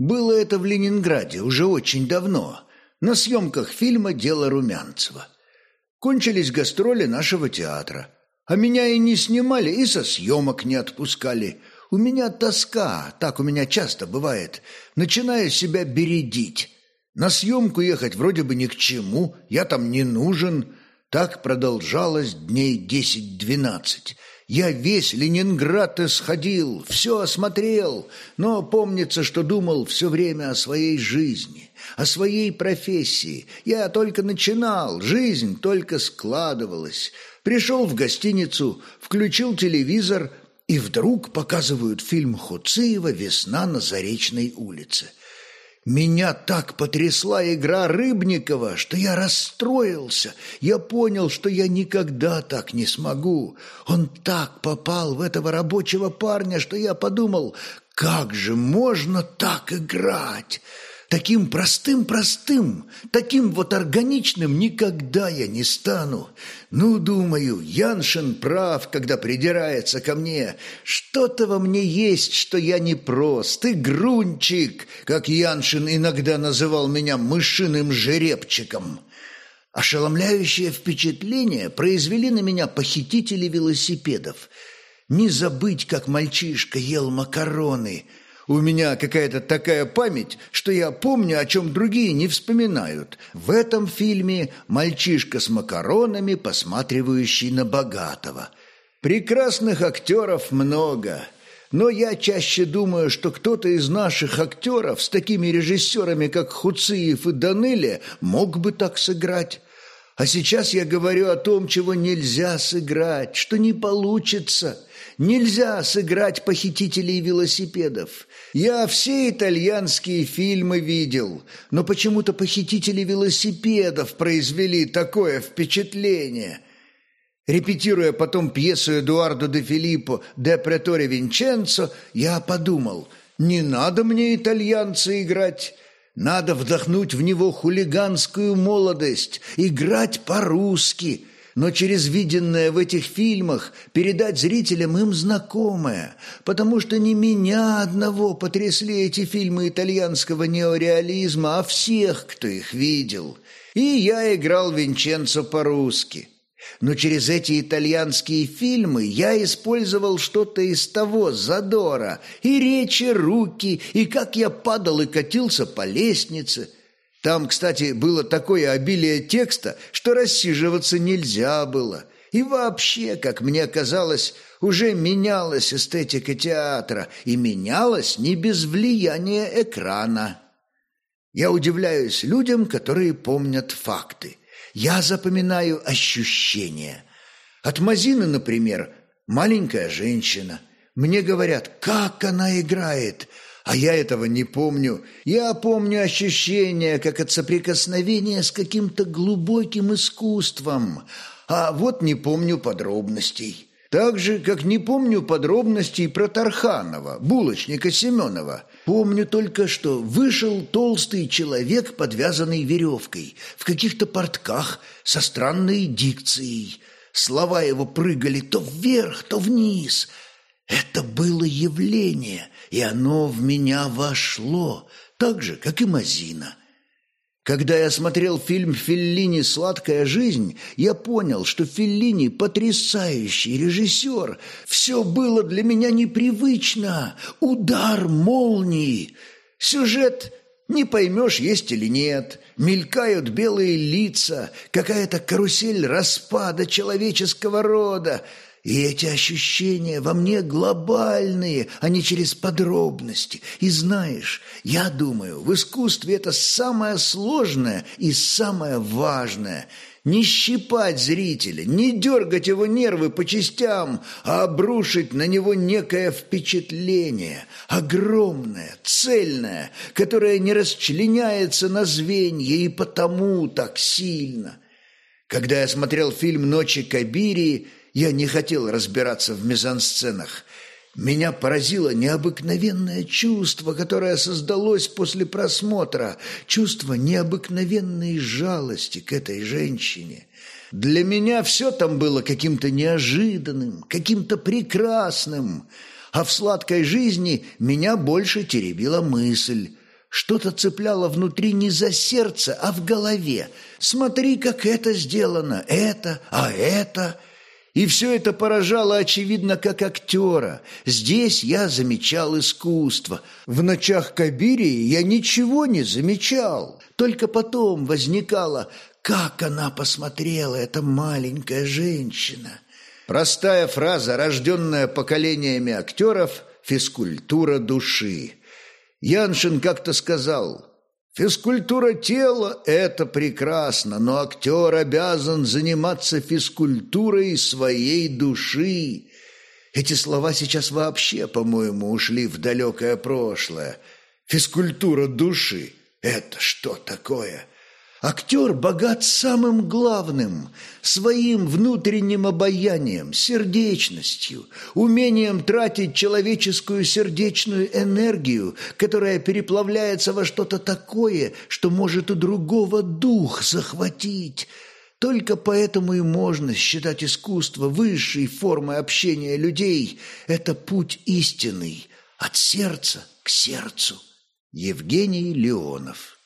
Было это в Ленинграде уже очень давно, на съемках фильма «Дело Румянцева». Кончились гастроли нашего театра, а меня и не снимали, и со съемок не отпускали. У меня тоска, так у меня часто бывает, начинаю себя бередить. На съемку ехать вроде бы ни к чему, я там не нужен. Так продолжалось дней десять-двенадцать. Я весь Ленинград исходил, все осмотрел, но помнится, что думал все время о своей жизни, о своей профессии. Я только начинал, жизнь только складывалась. Пришел в гостиницу, включил телевизор, и вдруг показывают фильм Хуциева «Весна на Заречной улице». Меня так потрясла игра Рыбникова, что я расстроился. Я понял, что я никогда так не смогу. Он так попал в этого рабочего парня, что я подумал, как же можно так играть? Таким простым-простым, таким вот органичным никогда я не стану. Ну, думаю, Яншин прав, когда придирается ко мне. Что-то во мне есть, что я не прост, и грунчик, как Яншин иногда называл меня мышиным жеребчиком. Ошеломляющее впечатление произвели на меня похитители велосипедов. Не забыть, как мальчишка ел макароны – у меня какая-то такая память, что я помню, о чем другие не вспоминают. В этом фильме мальчишка с макаронами, посматривающий на богатого. Прекрасных актеров много, но я чаще думаю, что кто-то из наших актеров с такими режиссерами, как Хуциев и Данелия, мог бы так сыграть. А сейчас я говорю о том, чего нельзя сыграть, что не получится. Нельзя сыграть похитителей велосипедов. Я все итальянские фильмы видел, но почему-то похитители велосипедов произвели такое впечатление. Репетируя потом пьесу Эдуардо де Филиппо «Де преторе Винченцо», я подумал, не надо мне итальянца играть, надо вдохнуть в него хулиганскую молодость, играть по-русски – но через виденное в этих фильмах передать зрителям им знакомое, потому что не меня одного потрясли эти фильмы итальянского неореализма, а всех, кто их видел. И я играл Винченцо по-русски. Но через эти итальянские фильмы я использовал что-то из того задора, и речи, руки, и как я падал и катился по лестнице – там, кстати, было такое обилие текста, что рассиживаться нельзя было. И вообще, как мне казалось, уже менялась эстетика театра, и менялась не без влияния экрана. Я удивляюсь людям, которые помнят факты. Я запоминаю ощущения. От Мазины, например, маленькая женщина. Мне говорят, как она играет – а я этого не помню. Я помню ощущение, как от соприкосновения с каким-то глубоким искусством. А вот не помню подробностей. Так же, как не помню подробностей про Тарханова, булочника Семенова. Помню только, что вышел толстый человек, подвязанный веревкой, в каких-то портках, со странной дикцией. Слова его прыгали то вверх, то вниз. Это было явление – и оно в меня вошло, так же, как и Мазина. Когда я смотрел фильм Феллини «Сладкая жизнь», я понял, что Феллини – потрясающий режиссер. Все было для меня непривычно. Удар молнии. Сюжет не поймешь, есть или нет. Мелькают белые лица, какая-то карусель распада человеческого рода – и эти ощущения во мне глобальные, а не через подробности. И знаешь, я думаю, в искусстве это самое сложное и самое важное – не щипать зрителя, не дергать его нервы по частям, а обрушить на него некое впечатление, огромное, цельное, которое не расчленяется на звенья и потому так сильно. Когда я смотрел фильм «Ночи Кабирии», я не хотел разбираться в мизансценах. Меня поразило необыкновенное чувство, которое создалось после просмотра, чувство необыкновенной жалости к этой женщине. Для меня все там было каким-то неожиданным, каким-то прекрасным, а в сладкой жизни меня больше теребила мысль. Что-то цепляло внутри не за сердце, а в голове. Смотри, как это сделано, это, а это. И все это поражало, очевидно, как актера. Здесь я замечал искусство. В ночах Кабирии я ничего не замечал. Только потом возникало, как она посмотрела, эта маленькая женщина. Простая фраза, рожденная поколениями актеров «физкультура души». Яншин как-то сказал «Физкультура тела – это прекрасно, но актер обязан заниматься физкультурой своей души». Эти слова сейчас вообще, по-моему, ушли в далекое прошлое. Физкультура души – это что такое? Актер богат самым главным – своим внутренним обаянием, сердечностью, умением тратить человеческую сердечную энергию, которая переплавляется во что-то такое, что может у другого дух захватить. Только поэтому и можно считать искусство высшей формой общения людей. Это путь истинный, от сердца к сердцу. Евгений Леонов